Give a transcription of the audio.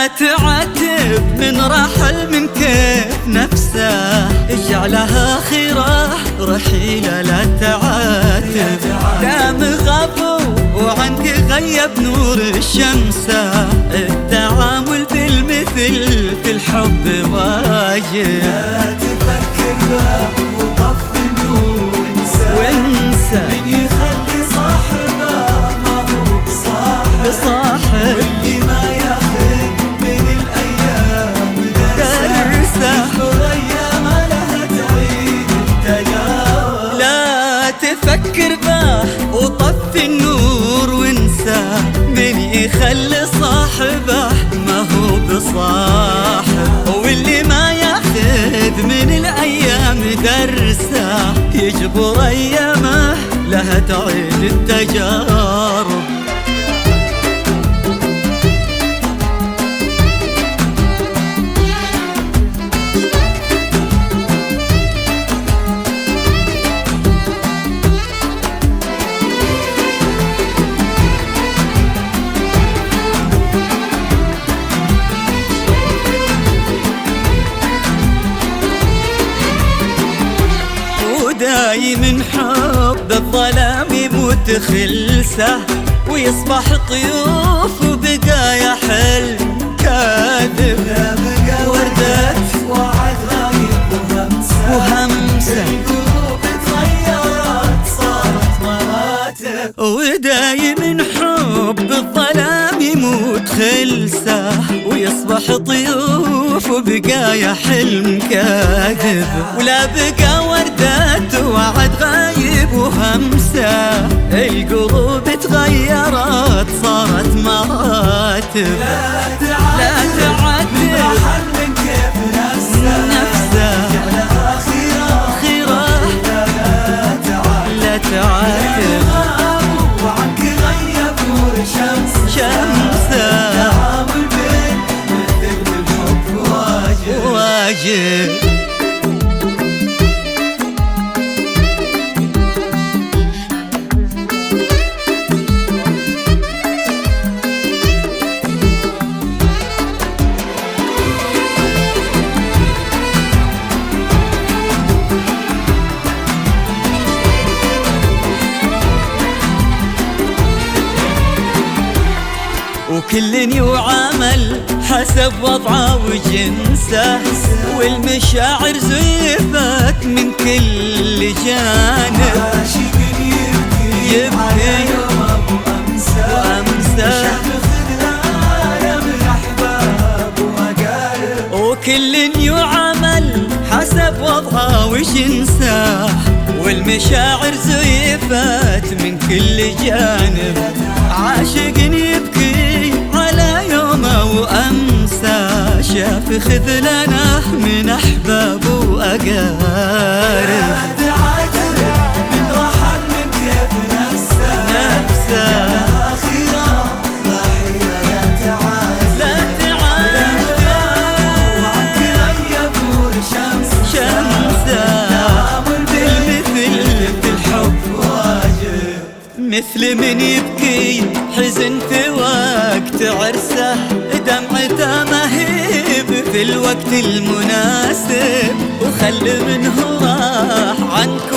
لا تعاتب من رحل من كيف نفسه اجعلها خيرة رحيلة لا تعاتب دام غابوا وعنك غيب نور الشمس التعامل بالمثل في الحب واجب. لا تفكر وطف النور وانسى. به وطفي النور وانسى من يخلي صاحبه ما هو بصاحب واللي ما ياخذ من الأيام درسه يجبر أيامه لها تعيد التجارب. ودايم حب الظلام يموت خلسة ويصبح طيوف وبقايا حلم كاذب خلسه ويصبح طيوف وبقايا حلم كاذب. ولا بقى وردات وعد غايب وهمسة. القلوب تغيرت صارت مراتب. لا لا تعاتب من تعاتب واجب وكل يعامل حسب وضعه وجنسه والمشاعر زيفت من كل جانب يبكي وأمسى. وكل يعامل حسب وضعه وجنسه والمشاعر زيفت من كل جانب عاشق بين بالمثل في الحب واجب مثل من يبكي حزن في وقت عرسه دمعته في الوقت المناسب وخل منه راح عنك.